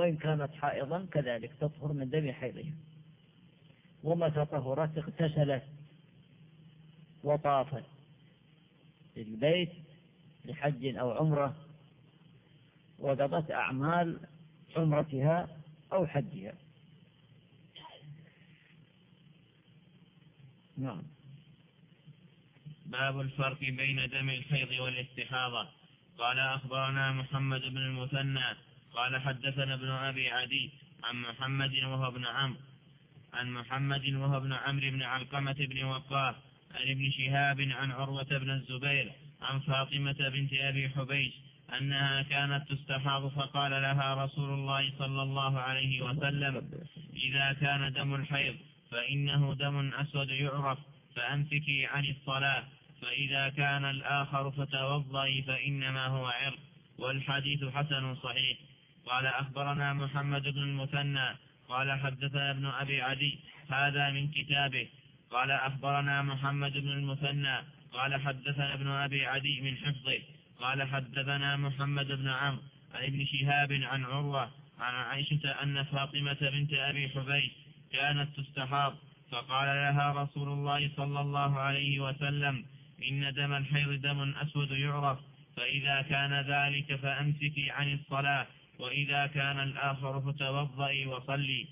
وإن كانت حائضا كذلك تطهر من دم حيضها ومتى طهرت اغتسلت وطافت. البيت لحج أو عمرة. وقضت أعمال عمرتها أو حجها. نعم. باب الفرق بين دم الحيض والاستحاضة. قال أخبرنا محمد بن المثنى قال حدثنا ابن أبي عدي عن محمد وهو ابن عمرو. عن محمد وهو ابن عمرو بن علقمة بن وقاص عن ابن شهاب عن عروة بن الزبير عن فاطمة بنت أبي حبيش أنها كانت تستحاض فقال لها رسول الله صلى الله عليه وسلم إذا كان دم الحيض فإنه دم أسود يعرف فأمسكي عن الصلاة فإذا كان الآخر فتوضئي فإنما هو عرق. والحديث حسن صحيح. قال أخبرنا محمد بن المثنى قال حدثنا ابن أبي عدي هذا من كتابه. قال أخبرنا محمد بن المثنى قال حدثنا ابن أبي عدي من حفظه. قال حدثنا محمد بن عمرو عن ابن شهاب عن عروة عن عائشة أن فاطمة بنت أبي حبيش كانت تستحاض فقال لها رسول الله صلى الله عليه وسلم إن دم الحيض دم أسود يعرف فإذا كان ذلك فأمسكي عن الصلاة. وإذا كان الآخر فتوضئي وصلي.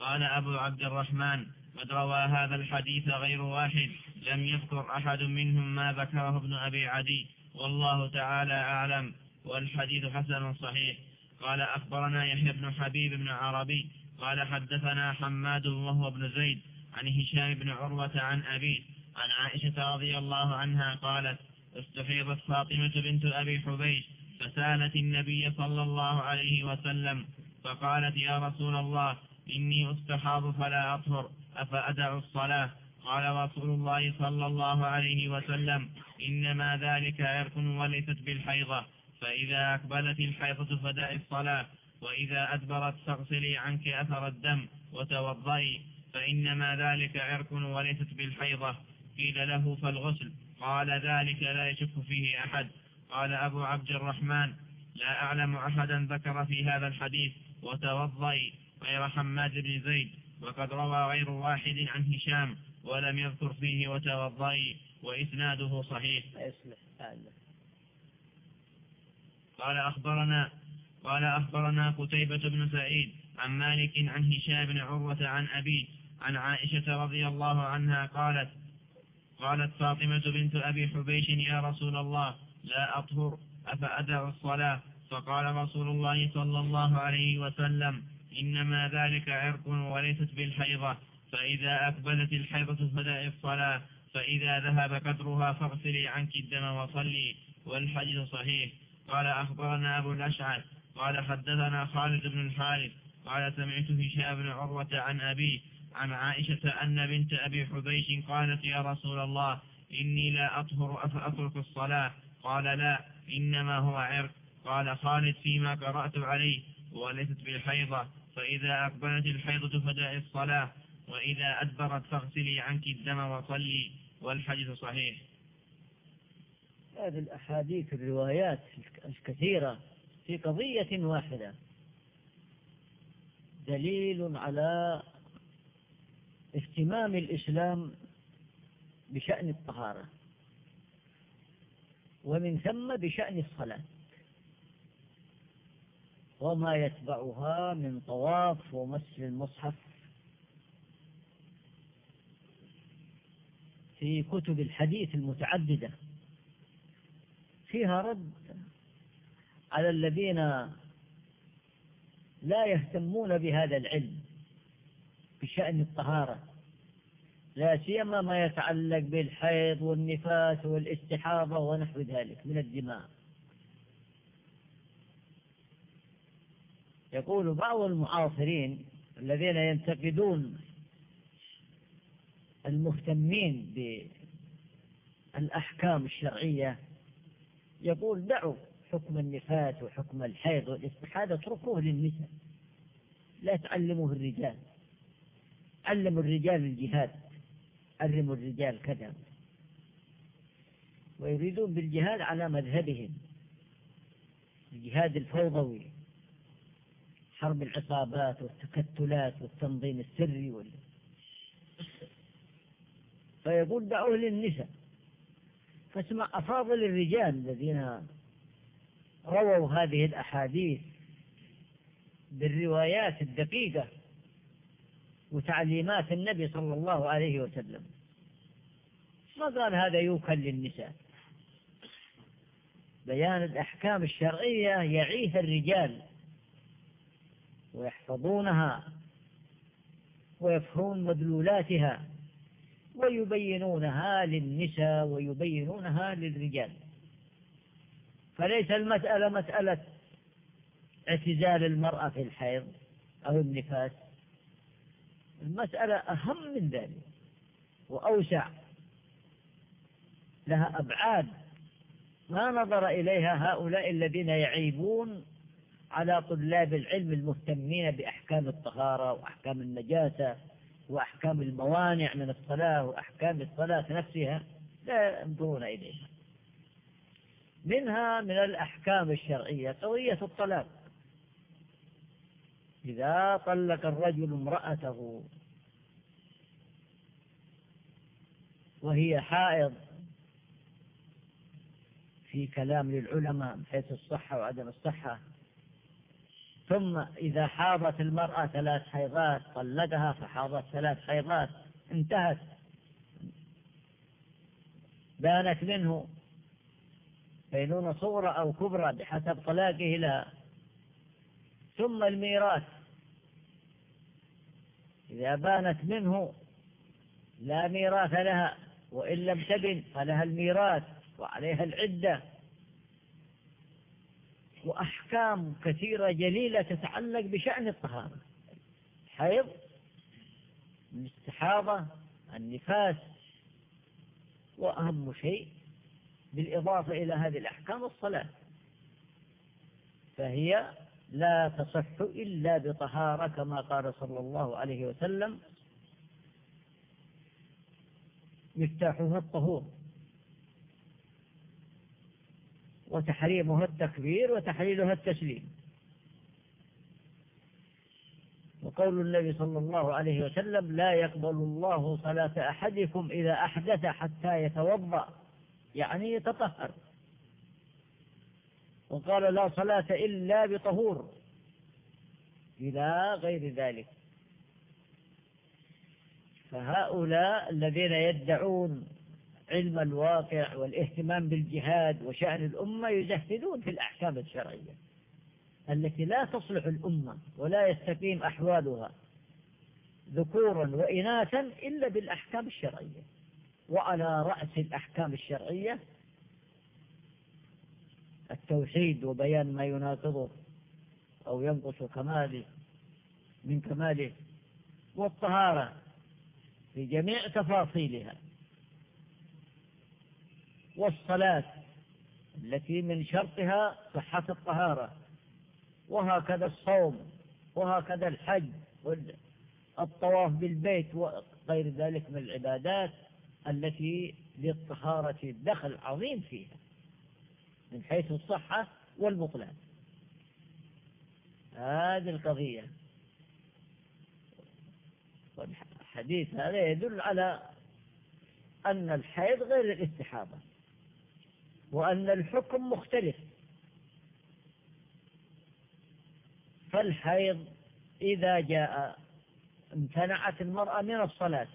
قال أبو عبد الرحمن قد روى هذا الحديث غير واحد لم يذكر أحد منهم ما ذكره ابن أبي عدي. والله تعالى أعلم والحديث حسن صحيح. قال أخبرنا يحيى بن حبيب بن عربي قال حدثنا حماد وهو ابن زيد عن هشام بن عروة عن أبيه عن عائشة رضي الله عنها قالت استحيضت فاطمة بنت أبي حبيش فسالت النبي صلى الله عليه وسلم فقالت يا رسول الله إني أستحاض فلا أطهر أفأدع الصلاة؟ قال رسول الله صلى الله عليه وسلم إنما ذلك عرق وليست بالحيضة فإذا أقبلت الحيضة فدع الصلاة وإذا أدبرت فاغسلي عنك أثر الدم وتوضئي فإنما ذلك عرق وليست بالحيضة. قيل له فالغسل؟ قال ذلك لا يشك فيه أحد. قال أبو عبد الرحمن لا أعلم أحدا ذكر في هذا الحديث وتوضئي غير حماد بن زيد وقد روى غير واحد عن هشام ولم يذكر فيه وتوضئي وإسناده صحيح. قال أخبرنا قال أخبرنا قتيبة بن سعيد عن مالك عن هشام بن عروة عن أبي عن عائشة رضي الله عنها قالت قالت فاطمة بنت أبي حبيش يا رسول الله لا أطهر أفأدع الصلاة؟ فقال رسول الله صلى الله عليه وسلم إنما ذلك عرق وليست بالحيضة. فإذا أقبلت الحيضة فدع الصلاة. فإذا ذهب قدرها فاغسلي عنك الدم وصلي والحديث صحيح. قال أخبرنا أبو الأشعث قال حدثنا خالد بن الحارث قال سمعت هشام بن عروة عن أبي عن عائشة أن بنت أبي حبيش قالت يا رسول الله إني لا أطهر أفأترك الصلاة؟ قال لا إنما هو عرق قال خالد فيما قرأت عليه وليست بالحيضة. فإذا أقبلت الحيضة فدع الصلاة وإذا أدبرت فاغسلي عنك الدم وصلي والحديث صحيح. هذه الأحاديث الروايات الكثيرة في قضية واحدة. دليل على اهتمام الإسلام بشأن الطهارة. ومن ثم بشأن الصلاة. وما يتبعها من طواف ومس المصحف في كتب الحديث المتعددة. فيها رد على الذين لا يهتمون بهذا العلم بشأن الطهارة. لا سيما ما يتعلق بالحيض والنفاس والاستحاضة ونحو ذلك من الدماء. يقول بعض المعاصرين الذين ينتقدون المهتمين بالأحكام الشرعية يقول دعوا حكم النفاس وحكم الحيض والاستحاضة اتركوه للنساء لا تعلموه الرجال علموا الرجال الجهاد. علموا الرجال كذا. ويريدون بالجهاد على مذهبهم. الجهاد الفوضوي. حرب العصابات والتكتلات والتنظيم السري وال... فيقول دعوه للنساء. فاسمع أفاضل الرجال الذين رووا هذه الأحاديث بالروايات الدقيقة. وتعليمات النبي صلى الله عليه وسلم. ما قال هذا يوكل للنساء؟ بيان الأحكام الشرعية يعيها الرجال ويحفظونها ويفهمون مدلولاتها ويبينونها للنساء ويبينونها للرجال. فليس المسألة مسألة اعتزال المرأة في الحيض أو النفاس. المسألة أهم من ذلك وأوسع. لها أبعاد. ما نظر إليها هؤلاء الذين يعيبون على طلاب العلم المهتمين بأحكام الطهارة وأحكام النجاسة وأحكام الموانع من الصلاة وأحكام الصلاة نفسها. لا ينظرون إليها. منها من الأحكام الشرعية قضية الطلاق. إذا طلق الرجل امرأته. وهي حائض في كلام للعلماء من حيث الصحة وعدم الصحة. ثم إذا حاضت المرأة ثلاث حيضات طلقها فحاضت ثلاث حيضات انتهت. بانت منه بينونة صغرى أو كبرى بحسب طلاقه لها. ثم الميراث. إذا بانت منه لا ميراث لها وإن لم تبن فلها الميراث وعليها العدة. وأحكام كثيرة جليلة تتعلق بشأن الطهارة. الحيض الاستحاضة النفاس وأهم شيء بالإضافة إلى هذه الأحكام الصلاة. فهي لا تصح إلا بطهارة كما قال صلى الله عليه وسلم. مفتاحها الطهور. وتحريمها التكبير وتحليلها التسليم. وقول النبي صلى الله عليه وسلم لا يقبل الله صلاة أحدكم إذا أحدث حتى يتوضأ. يعني يتطهر. وقال لا صلاة إلا بطهور إلى غير ذلك. فهؤلاء الذين يدعون علم الواقع والاهتمام بالجهاد وشأن الأمة يزهدون في الأحكام الشرعية التي لا تصلح الأمة ولا يستقيم أحوالها ذكورا وإناثا إلا بالأحكام الشرعية. وعلى رأس الأحكام الشرعية التوحيد وبيان ما يناقضه أو ينقص كماله من كماله والطهارة في جميع تفاصيلها والصلاة التي من شرطها صحة الطهارة وهكذا الصوم وهكذا الحج والطواف بالبيت وغير ذلك من العبادات التي للطهارة دخل عظيم فيها من حيث الصحة والبطلان. هذه القضية. والحديث هذا يدل على أن الحيض غير الاستحاضة وأن الحكم مختلف. فالحيض إذا جاء امتنعت المرأة من الصلاة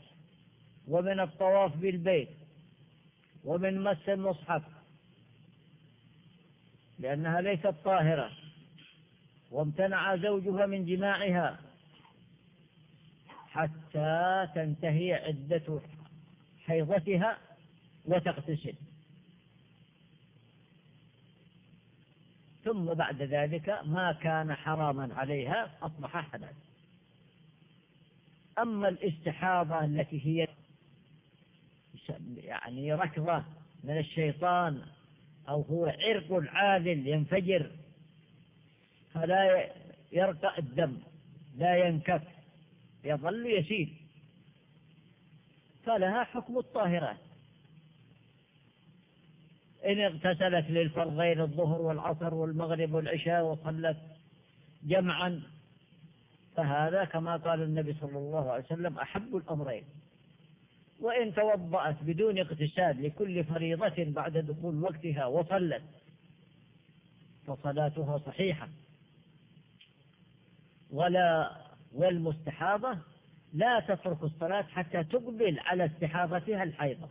ومن الطواف بالبيت ومن مس المصحف لأنها ليست طاهرة. وامتنع زوجها من جماعها. حتى تنتهي عدة حيضتها وتغتسل. ثم بعد ذلك ما كان حراما عليها أصبح حلال أما الاستحاضة التي هي يعني ركضة من الشيطان أو هو عرق عادل ينفجر فلا يرقى الدم لا ينكف يظل يسيل. فلها حكم الطاهرات إن اغتسلت للفرضين الظهر والعصر والمغرب والعشاء وصلت جمعا فهذا كما قال النبي صلى الله عليه وسلم أحب الأمرين. وإن توضأت بدون اغتسال لكل فريضة بعد دخول وقتها وصلت فصلاتها صحيحة. ولا والمستحاضة لا تترك الصلاة حتى تقبل على استحاضتها الحيضة.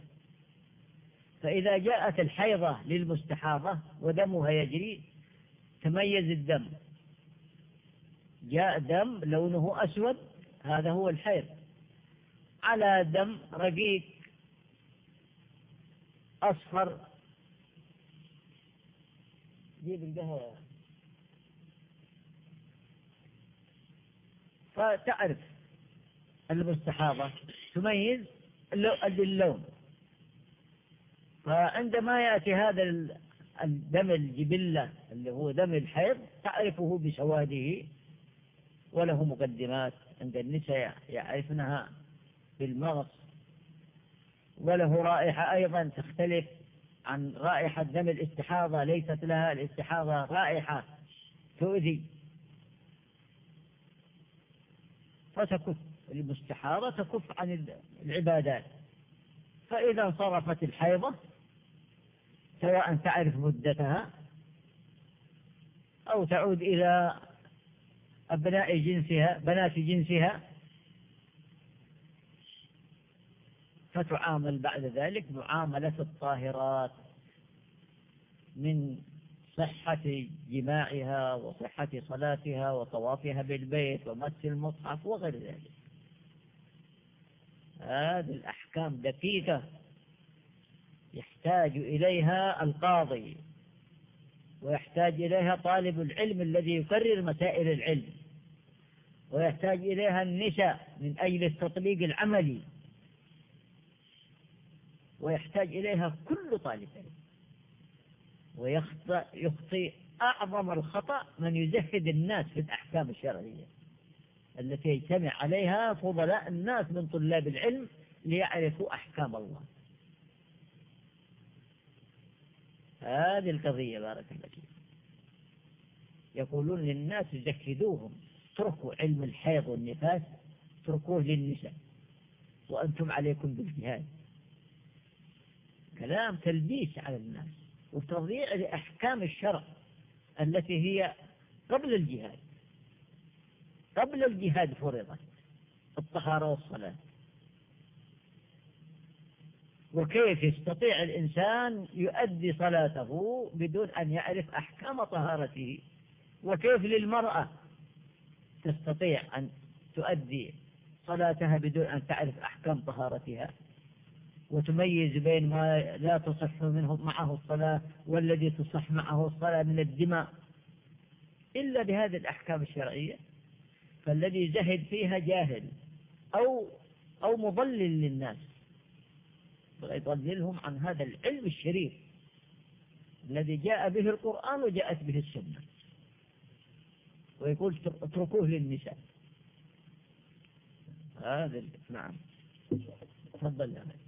فإذا جاءت الحيضة للمستحاضة ودمها يجري تميز الدم. جاء دم لونه أسود هذا هو الحيض. على دم رقيق أصفر. جيب القهوة. فتعرف المستحاضة تميز اللون. فعندما يأتي هذا الدم الجبلة اللي هو دم الحيض تعرفه بسواده وله مقدمات عند النساء يعرفنها. بالمغص وله رائحة أيضا تختلف عن رائحة دم الاستحاضة ليست لها الاستحاضة رائحة تؤذي. فتكف المستحاضة تكف عن العبادات. فإذا انصرفت الحيضة سواء تعرف مدتها أو تعود إلى أبناء جنسها بنات جنسها فتعامل بعد ذلك معاملة الطاهرات من صحة جماعها وصحة صلاتها وطوافها بالبيت ومس المصحف وغير ذلك. هذه الأحكام دقيقة يحتاج إليها القاضي ويحتاج إليها طالب العلم الذي يكرر مسائل العلم ويحتاج إليها النساء من أجل التطبيق العملي. ويحتاج إليها كل طالب ويخطئ يخطئ أعظم الخطأ من يزهد الناس في الأحكام الشرعية التي يجتمع عليها فضلاء الناس من طلاب العلم ليعرفوا أحكام الله. هذه القضية بارك الله فيك. يقولون للناس زكدوهم اتركوا علم الحيض والنفاس اتركوه للنساء وأنتم عليكم بالجهاد. كلام تلبيس على الناس وتضييع لأحكام الشرع التي هي قبل الجهاد. قبل الجهاد فرضت الطهارة والصلاة. وكيف يستطيع الإنسان يؤدي صلاته بدون أن يعرف أحكام طهارته؟ وكيف للمرأة تستطيع أن تؤدي صلاتها بدون أن تعرف أحكام طهارتها؟ وتميز بين ما لا تصح منه معه الصلاة والذي تصح معه الصلاة من الدماء. إلا بهذه الأحكام الشرعية فالذي زهد فيها جاهل أو أو مضلل للناس. ويضللهم عن هذا العلم الشريف الذي جاء به القرآن وجاءت به السنة. ويقول اتركوه للنساء. هذا نعم. تفضل يا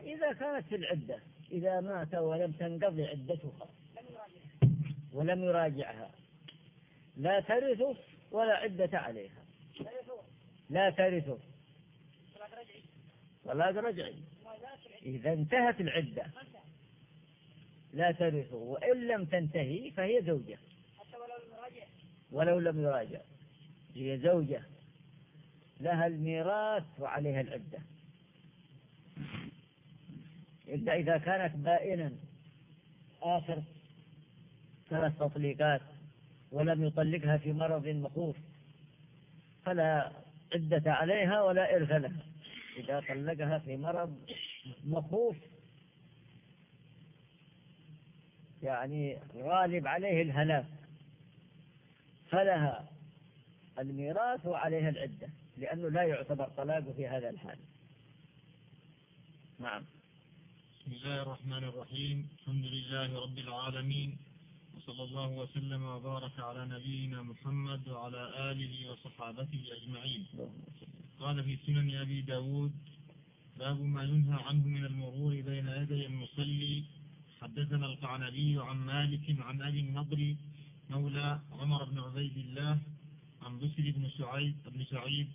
إذا كانت في العدة إذا مات ولم تنقضي عدته ولم يراجعها لا ترثه ولا عدة عليها. لا ترثه طلاق رجعي. إذا انتهت العدة. لا ترثه وإن لم تنتهي فهي زوجة. ولو لم يراجع. هي زوجة. لها الميراث وعليها العدة. إلا إذا كانت بائنا آخر ثلاث تطليقات ولم يطلقها في مرض مخوف فلا عدة عليها ولا إرث لها. إذا طلقها في مرض مخوف يعني غالب عليه الهلاك. فلها الميراث وعليها العدة. لأنه لا يعتبر طلاق في هذا الحال. نعم. بسم الله الرحمن الرحيم. الحمد لله رب العالمين وصلى الله وسلم وبارك على نبينا محمد وعلى آله وصحابته أجمعين. قال في سنن أبي داود باب ما ينهى عنه من المرور بين يدي المصلي. حدثنا القعنبي عن مالك عن أبي النضر مولى عمر بن عبيد الله عن بسر بن سعيد بن سعيد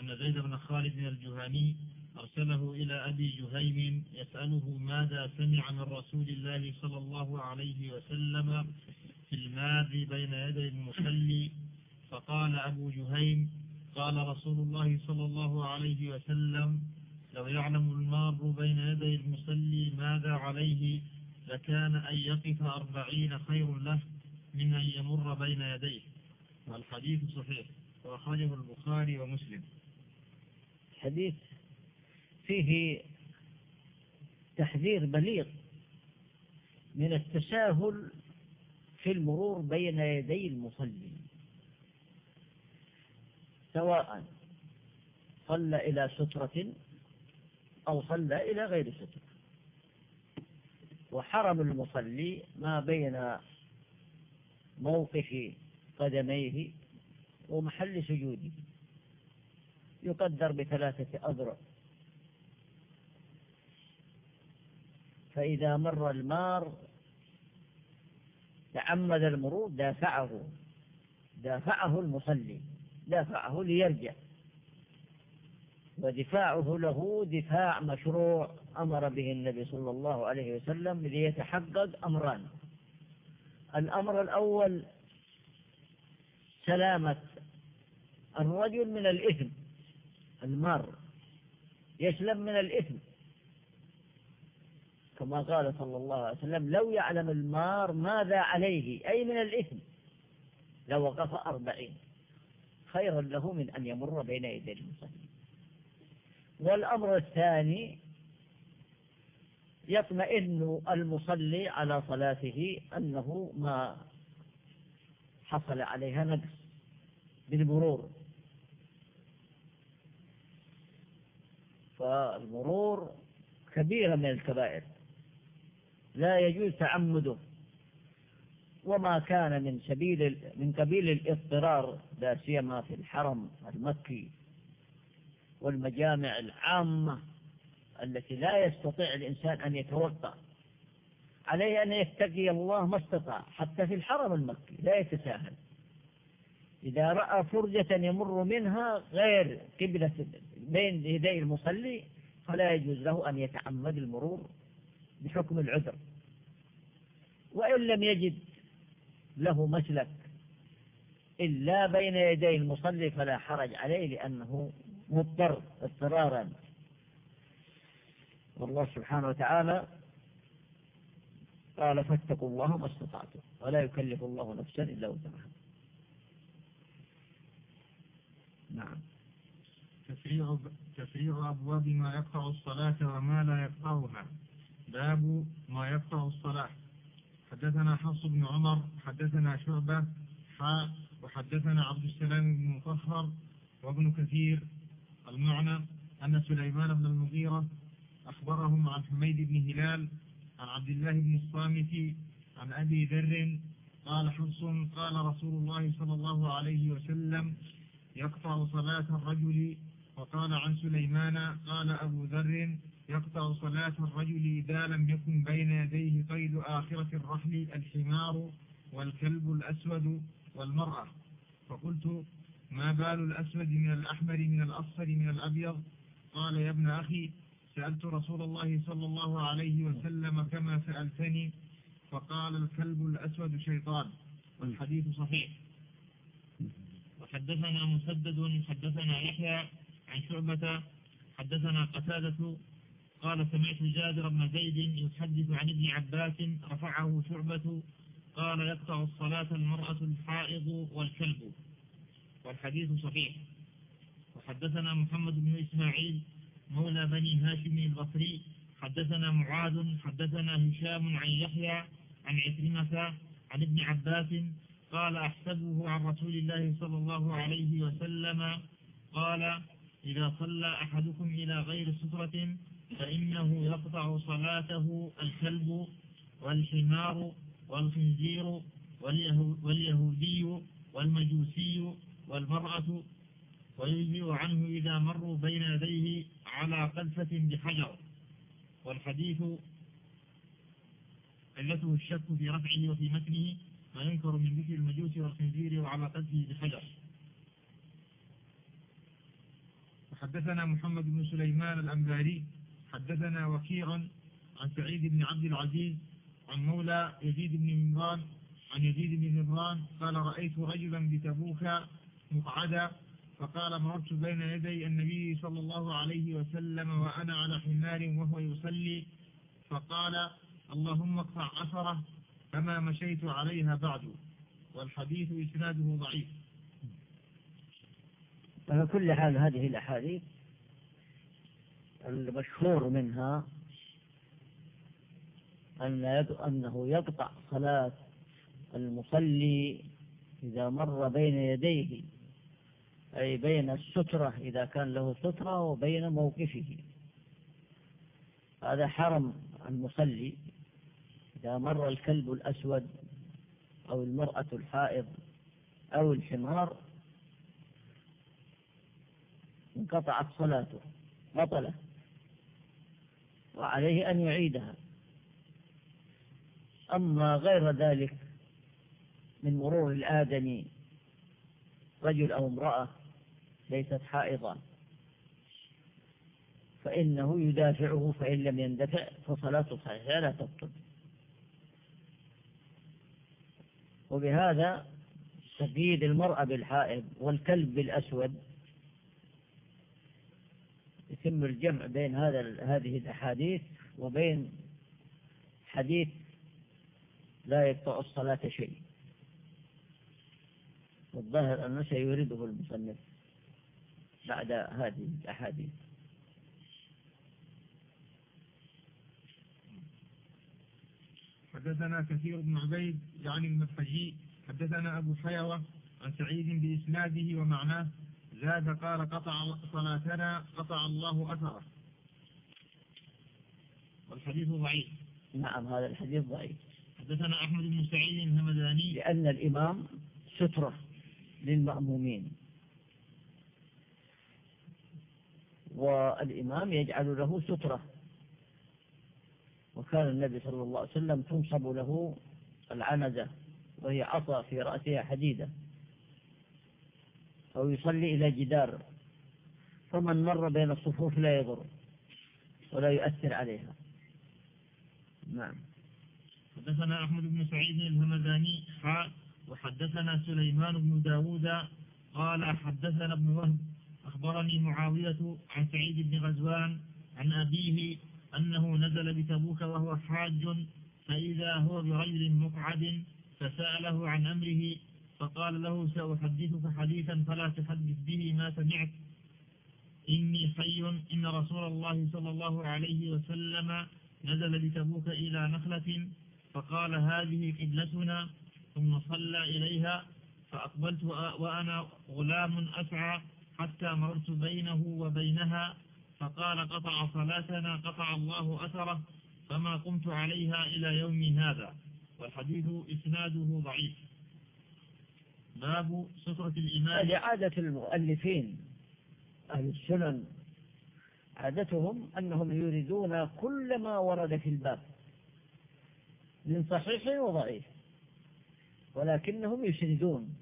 أن زيد بن خالد الجهني أرسله إلى أبي جهيم يسأله ماذا سمع من رسول الله صلى الله عليه وسلم في الماضي بين يدي المصلي؟ فقال أبو جهيم قال رسول الله صلى الله عليه وسلم لو يعلم المار بين يدي المصلي ماذا عليه لكان أن يقف أربعين خير له من أن يمر بين يديه. والحديث صحيح وأخرجه البخاري ومسلم. الحديث فيه تحذير بليغ من التساهل في المرور بين يدي المصلي سواء صلى إلى سترة أو صلى إلى غير سترة. وحرم المصلي ما بين موقف قدميه ومحل سجوده. يقدر بثلاثة أذرع. فإذا مر المار تعمد المرور دافعه. دافعه المصلي دافعه ليرجع. ودفاعه له دفاع مشروع أمر به النبي صلى الله عليه وسلم ليتحقق أمران. الأمر الأول سلامة الرجل من الإثم. المار يسلم من الإثم. كما قال صلى الله عليه وسلم لو يعلم المار ماذا عليه أي من الإثم لو وقف أربعين. خيرا له من أن يمر بين يدي المصلي والأمر الثاني يطمئن المصلي على صلاته أنه ما حصل عليها نقص بالمرور. فالمرور كبيرة من الكبائر. لا يجوز تعمده. وما كان من سبيل من قبيل الاضطرار لا سيما في الحرم المكي والمجامع العامة التي لا يستطيع الإنسان أن يتوقع عليه أن يتقي الله ما استطاع حتى في الحرم المكي لا يتساهل. إذا رأى فرجة يمر منها غير قبلة بين يدي المصلي فلا يجوز له أن يتعمد المرور بحكم العذر. وإن لم يجد له مسلك إلا بين يدي المصلي فلا حرج عليه لأنه مضطر اضطرارا. والله سبحانه وتعالى قال فاتقوا الله ما استطعتم ولا يكلف الله نفسا إلا وسعها. نعم. تفريع تفريع أبواب ما يقطع الصلاة وما لا يقطعها. باب ما يقطع الصلاة. حدثنا حفص بن عمر حدثنا شعبة حاء وحدثنا عبد السلام بن مطهر وابن كثير. المعنى أن سليمان بن المغيرة أخبرهم عن حميد بن هلال عن عبد الله بن الصامت عن أبي ذر. قال حفص قال رسول الله صلى الله عليه وسلم يقطع صلاة الرجل وقال عن سليمان قال أبو ذر يقطع صلاة الرجل إذا لم يكن بين يديه قيد آخرة الرحل الحمار والكلب الأسود والمرأة. فقلت ما بال الأسود من الأحمر من الأصفر من الأبيض؟ قال يا ابن أخي سألت رسول الله صلى الله عليه وسلم كما سألتني فقال الكلب الأسود شيطان. والحديث صحيح. وحدثنا مسدد حدثنا يحيى عن شعبة حدثنا قتادة قال سمعت جابر بن زيد يحدث عن ابن عباس رفعه شعبة قال يقطع الصلاة المرأة الحائض والكلب. والحديث صحيح. وحدثنا محمد بن إسماعيل مولى بني هاشم البصري. حدثنا معاذ حدثنا هشام عن يحيى عن عكرمة عن ابن عباس قال أحسبه عن رسول الله صلى الله عليه وسلم قال إذا صلى أحدكم إلى غير سترة فإنه يقطع صلاته الكلب والحمار والخنزير واليهودي والمجوسي والمرأة ويجزئ عنه إذا مروا بين يديه على قذفة بحجر. والحديث علته الشك في رفعه وفي متنه ما ينكر من ذكر المجوس والخنزير وعلاقته بحجر. وحدثنا محمد بن سليمان الأنباري حدثنا وكيع عن سعيد بن عبد العزيز عن مولى يزيد بن ممران عن يزيد بن ممران قال رأيت رجلا بتبوك مقعدا فقال مررت بين يدي النبي صلى الله عليه وسلم وأنا على حمار وهو يصلي فقال اللهم اقطع أثره فما مشيت عليها بعد والحديث إسناده ضعيف. على كل حال هذه الأحاديث المشهور منها أن أنه يقطع صلاة المصلي إذا مر بين يديه أي بين السترة إذا كان له سترة وبين موقفه. هذا حرم المصلي إذا مر الكلب الأسود أو المرأة الحائض أو الحمار انقطعت صلاته بطلت وعليه أن يعيدها. أما غير ذلك من مرور الآدمي رجل أو امرأة ليست حائضا فإنه يدافعه فإن لم يندفع فصلاته صحيحة لا تبطل. وبهذا تقييد المرأة بالحائض والكلب بالأسود يتم الجمع بين هذا هذه الأحاديث وبين حديث لا يقطع الصلاة شيء. والظاهر أنه سيورده المصنف بعد هذه الأحاديث. حدثنا كثير بن عبيد يعني المدحجي حدثنا أبو حيوة عن سعيد بإسناده ومعناه زاد قال قطع صلاتنا قطع الله أثره. والحديث ضعيف. نعم هذا الحديث ضعيف. حدثنا أحمد بن سعيد الهمداني. لأن الإمام سترة للمأمومين. والإمام يجعل له سترة. وكان النبي صلى الله عليه وسلم تنصب له العنزة وهي عصا في رأسها حديدة. أو يصلي إلى جدار فمن مر بين الصفوف لا يضر ولا يؤثر عليها. نعم. حدثنا أحمد بن سعيد الهمداني حاء وحدثنا سليمان بن داود قال حدثنا ابن وهب أخبرني معاوية عن سعيد بن غزوان عن أبيه أنه نزل بتبوك وهو حاج فإذا هو برجل مقعد فسأله عن أمره فقال له سأحدثك حديثا فلا تحدث به ما سمعت. إني حي إن رسول الله صلى الله عليه وسلم نزل بتبوك إلى نخلة فقال هذه قبلتنا ثم صلى إليها فأقبلت وأنا غلام أسعى حتى مررت بينه وبينها فقال قطع صلاتنا قطع الله أثره فما قمت عليها إلى يوم هذا والحديث إسناده ضعيف. باب سترة الإمام. لعادة المؤلفين أهل السنن. عادتهم أنهم يريدون كل ما ورد في الباب من صحيح وضعيف ولكنهم يسندون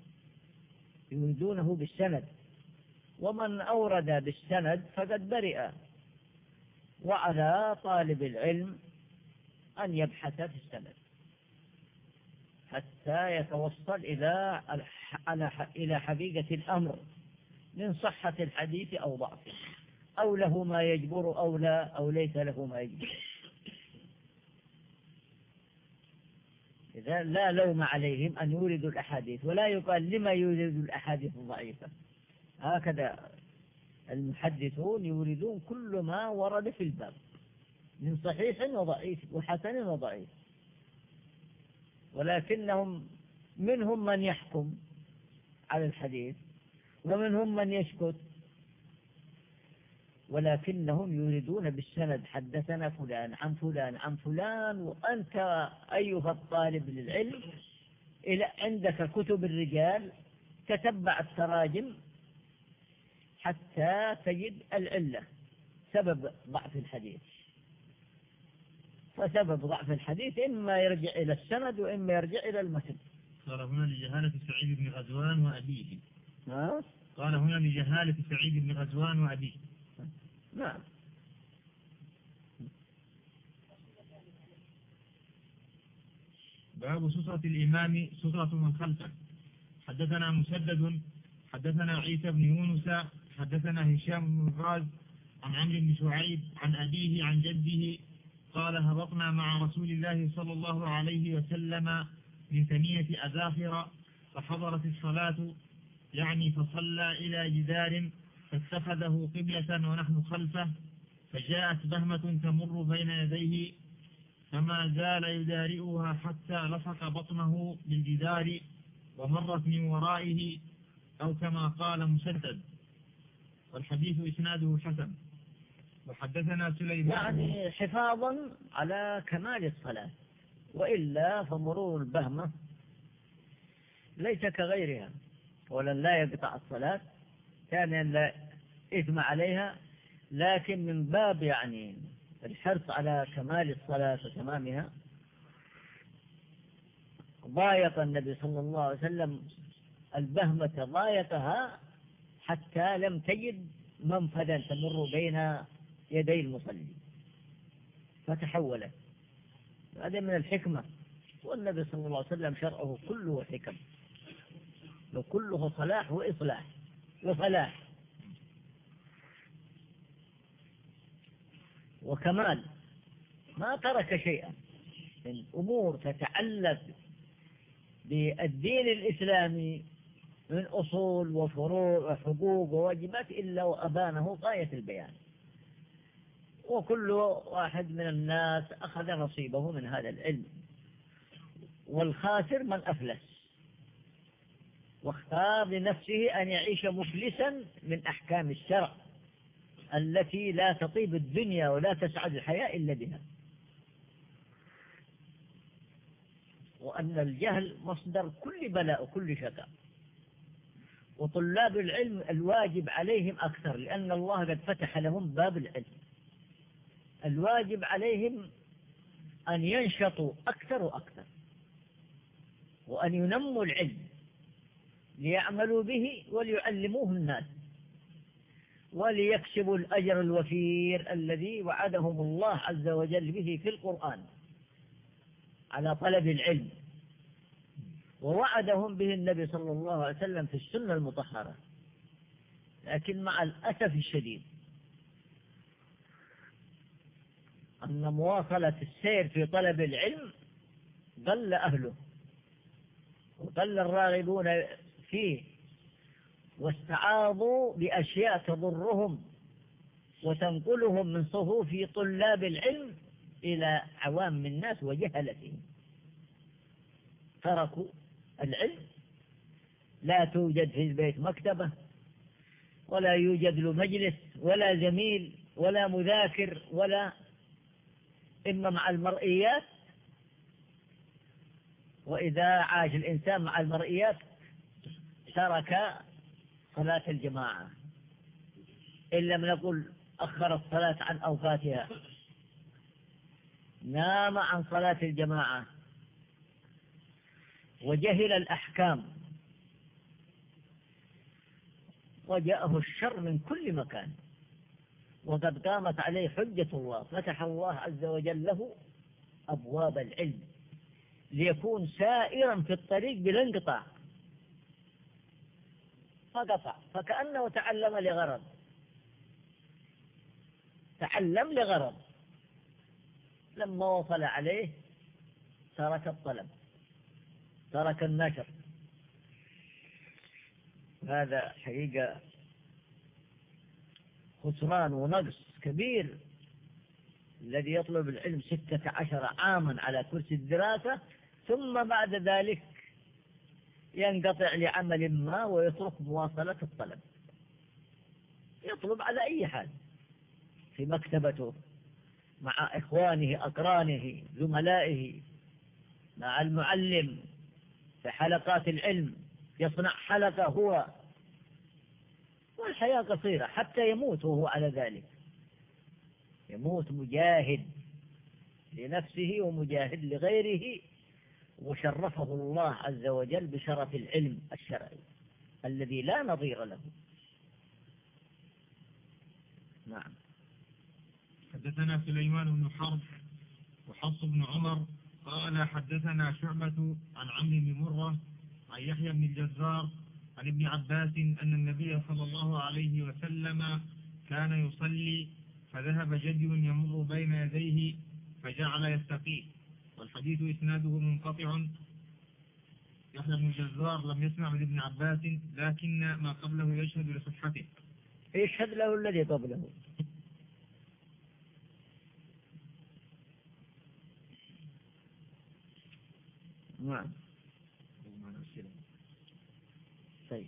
يريدونه بالسند. ومن أورد بالسند فقد برئ وعلى طالب العلم أن يبحث في السند. حتى يتوصل إلى إلى حقيقة الأمر من صحة الحديث أو ضعفه أو له ما يجبر أو لا أو ليس له ما يجبر. إذا لا لوم عليهم أن يوردوا الأحاديث ولا يقال لما يوردوا الأحاديث الضعيفة هكذا المحدثون يوردون كل ما ورد في الباب من صحيح وضعيف وحسن وضعيف. ولكنهم منهم من يحكم على الحديث ومنهم من يسكت ولكنهم يريدون بالسند حدثنا فلان عن فلان عن فلان وأنت أيها الطالب للعلم إلى عندك كتب الرجال تتبع التراجم حتى تجد العلة سبب ضعف الحديث. فسبب ضعف الحديث إما يرجع إلى السند وإما يرجع إلى المتن. قال هنا لجهالة سعيد بن غزوان وأبيه. ها؟ قال هنا لجهالة سعيد بن غزوان وأبيه. نعم. باب سترة الإمام سترة من خلفه. حدثنا مسدد حدثنا عيسى بن يونس حدثنا هشام بن غاز عن عمرو بن شعيب عن أبيه عن جده قال هبطنا مع رسول الله صلى الله عليه وسلم من ثنية أذاخر فحضرت الصلاة يعني فصلى إلى جدار فاتخذه قبلة ونحن خلفه فجاءت بهمة تمر بين يديه فما زال يدارئها حتى لصق بطنه بالجدار ومرت من ورائه أو كما قال مسدد والحديث إسناده حسن. وحدثنا سليمان. يعني حفاظا على كمال الصلاة وإلا فمرور البهمة ليس كغيرها أولا لا يقطع الصلاة. ثانيا لا إثم عليها لكن من باب يعني الحرص على كمال الصلاة وتمامها ضايق النبي صلى الله عليه وسلم البهمة ضايقها حتى لم تجد منفذا تمر بين يدي المصلي. فتحولت. هذا من الحكمة. والنبي صلى الله عليه وسلم شرعه كله حكم. وكله صلاح وإصلاح. وفلاح وكمال. ما ترك شيئا. من أمور تتعلق بالدين الإسلامي من أصول وفروع وحقوق وواجبات إلا وأبانه غاية البيان. وكل واحد من الناس أخذ نصيبه من هذا العلم. والخاسر من أفلس. واختار لنفسه أن يعيش مفلسا من أحكام الشرع التي لا تطيب الدنيا ولا تسعد الحياة إلا بها. وأن الجهل مصدر كل بلاء وكل شقاء. وطلاب العلم الواجب عليهم أكثر لأن الله قد فتح لهم باب العلم. الواجب عليهم أن ينشطوا أكثر وأكثر وأن ينموا العلم ليعملوا به وليعلموه الناس وليكسبوا الأجر الوفير الذي وعدهم الله عز وجل به في القرآن على طلب العلم ووعدهم به النبي صلى الله عليه وسلم في السنة المطهرة لكن مع الأسف الشديد أن مواصلة السير في طلب العلم ضل أهله وضل الراغبون فيه واستعاضوا بأشياء تضرهم وتنقلهم من صفوف طلاب العلم إلى عوام الناس وجهلتهم تركوا العلم. لا توجد في البيت مكتبة ولا يوجد له مجلس ولا زميل ولا مذاكر ولا إما مع المرئيات وإذا عاش الإنسان مع المرئيات ترك صلاة الجماعة إن لم نقل أخر الصلاة عن أوقاتها. نام عن صلاة الجماعة. وجهل الأحكام. وجاءه الشر من كل مكان. وقد قامت عليه حجة الله فتح الله عز وجل له أبواب العلم ليكون سائرا في الطريق بلا انقطاع. فقطع فكأنه تعلم لغرض. تعلم لغرض. لما وصل عليه ترك الطلب ترك النشر. هذا حقيقة خسران ونقص كبير الذي يطلب العلم ستة عشر عاما على كرسي الدراسة ثم بعد ذلك ينقطع لعمل ما ويترك مواصلة الطلب. يطلب على أي حال. في مكتبته مع إخوانه أقرانه زملائه مع المعلم في حلقات العلم يصنع حلقة هو والحياة قصيرة حتى يموت وهو على ذلك. يموت مجاهد لنفسه ومجاهد لغيره وشرفه الله عز وجل بشرف العلم الشرعي الذي لا نظير له. نعم. حدثنا سليمان بن حرب وحفص بن عمر قال حدثنا شعبة عن عمرو بن مرة عن يحيى بن الجزار عن ابن عباس أن النبي صلى الله عليه وسلم كان يصلي فذهب جدي يمر بين يديه فجعل يستقيه والحديث إسناده منقطع. يحيى بن الجزار لم يسمع من ابن عباس لكن ما قبله يشهد لصحته. يشهد له الذي قبله. نعم. طيب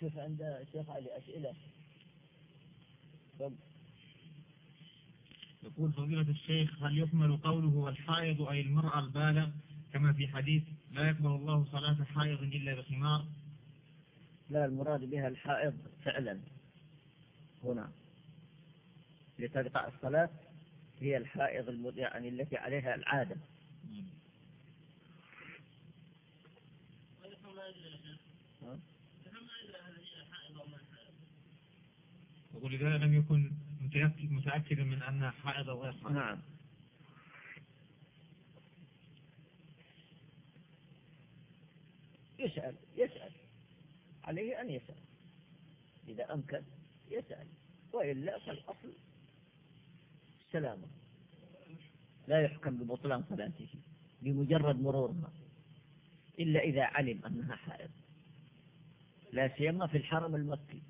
شوف عند شيخ علي أسئلة. يقول فضيلة الشيخ هل يحمل قوله والحائض أي المرأة البالغ؟ كما في حديث لا يقبل الله صلاة حائض إلا بخمار. لا المراد بها الحائض فعلا. هنا. لتقطع الصلاة هي الحائض يعني التي عليها العادة. ولذلك لم يكن متأكدا من أنها حائض أو غير حائض نعم. يسأل يسأل. عليه أن يسأل. إذا أمكن يسأل. وإلا فالأصل السلامة لا يحكم ببطلان صلاته. بمجرد مرورها إلا إذا علم أنها حائض. لا سيما في الحرم المكي.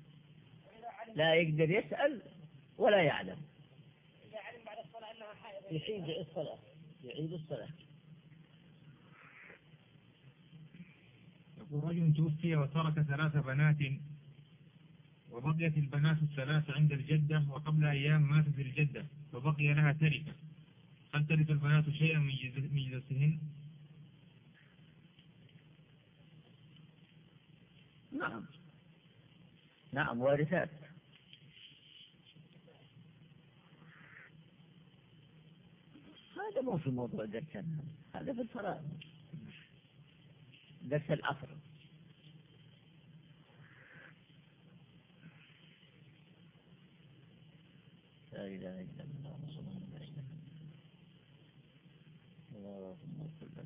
لا يقدر يسأل ولا يعلم. إذا علم بعد الصلاة أنها حائض. يعيد الصلاة. يعيد الصلاة. يقول رجل توفي وترك ثلاث بنات وبقيت البنات الثلاث عند الجدة وقبل أيام ماتت الجدة فبقي لها تركة. هل ترث البنات شيئا من جلسهن؟ نعم. نعم وارثات. هذا مو في موضوع درسنا هذا في الفرائض. درس العصر لا إله إلا الله اللهم صل